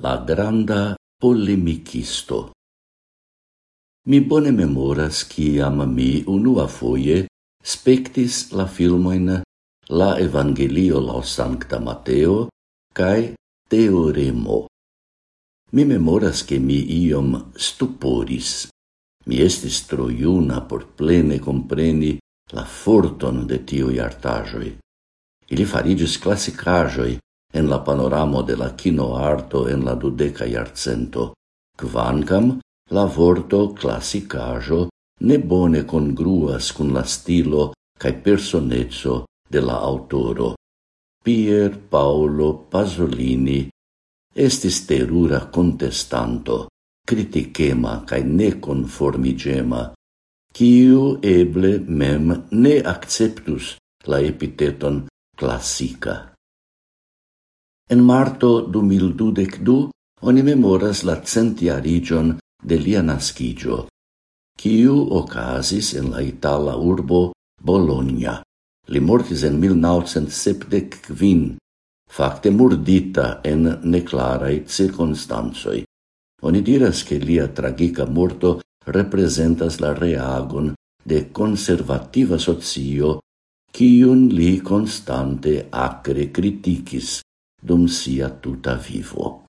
la granda polemicisto. Mi bone memoras ciam mi unua foie spectis la filmoin La Evangelio laŭ Sancta Mateo cae Teoremo. Mi memoras che mi iom stuporis. Mi estis tro juna por plene compreni la forton de tio iartajoi. Ili farigis classicajoi en la panoramo de la kinoarto en la dudeca iarcento, quancam la vorto classicajo ne bone congruas cun la stilo cae personezzo de la autoro. Pier Paolo Pasolini estis terura contestanto, criticema cae neconformigema, quiu eble mem ne acceptus la epiteton classica. En marto 2022 oni memoras la centiarigion de lia nascigio, quiu ocasis en la itala urbo Bologna. Li mortis en 1975, facte murdita en neclarai circunstansoi. Oni diras che lia tragica morto representas la reagon de conservativa socio, quiun li constante acre criticis dum sia tuta vivo.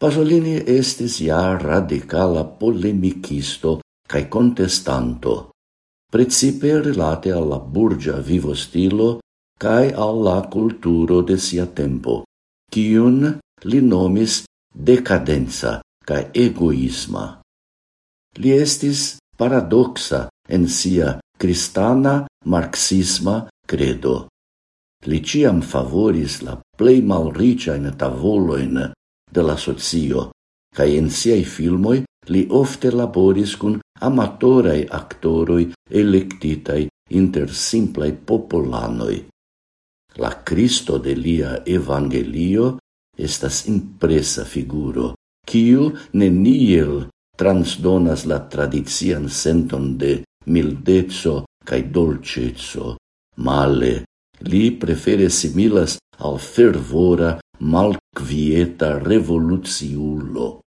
Pasolini estis ja radicala polemicisto cae contestanto, principe relate alla burgia vivo stilo cae alla culturo de sia tempo, cium li nomis decadenza cae egoisma. Li estis paradoxa en sia cristana marxisma credo. Li ciam favoris la plei in tavolojn de la socio, ca in siei filmoi li ofte laboris cun amatorai actoroi electitai inter simplei popolanoi. La Cristo de lia evangelio estas impresa figuro, quiu ne niel transdonas la tradizian senton de mildezzo cae dolcezzo, male Li prefere similas al fervora, malquieta revoluciulo.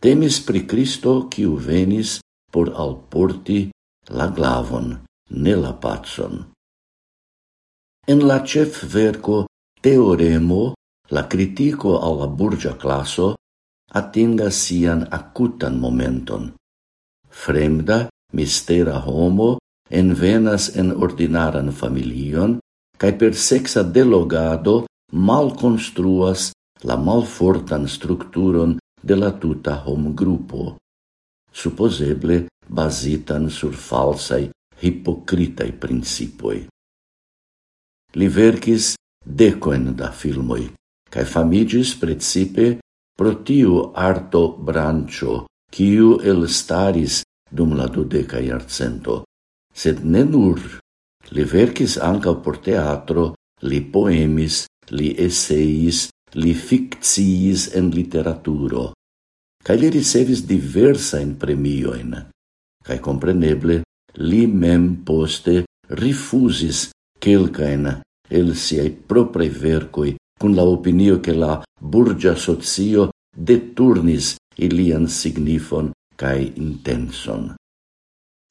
Temis pri Cristo, quiu venis por alporti la glavon, ne la patson. En la cef verco Teoremo, la critico alla burgia classo atinga sian acutan momenton. Fremda, mistera homo envenas en ordinaran familion, cae per sexa delogado malkonstruas la malfortan structuron de la tuta homgrupo, supposeble basitan sur falsai hipocritai principoi. Li vercis decoen da filmoi, cae famigis precipe pro tiu arto brancio, quiu el staris dum la dudeca iarcento, sed ne nur Li verkis ankaŭ por teatro, li poemis, li esseis, li ficciis en literaturo. Kaj li ricevis diversa in premioin. Kaj compreneble, li mem poste rifusis quelcaen el siei propraj vercoi cun la opinio che la burgia socio deturnis ilian signifon cae intenson.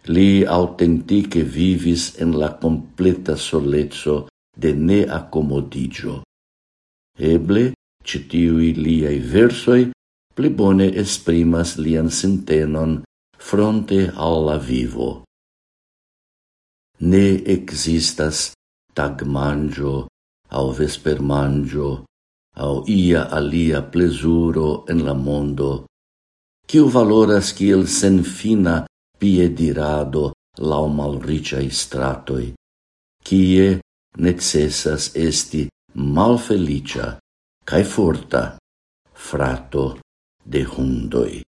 Li autentice vivis en la completa solezzo de ne accomodigio. Eble, citiui liai versoi pli bone esprimas lian sintenon fronte alla vivo. Ne existas tagmangio au vespermangio au ia alia plesuro en la mondo, quiu valoras kiel senfina piedirado lau malriciai stratoi, kie necessas esti malfelicia cae forta frato de hundoi.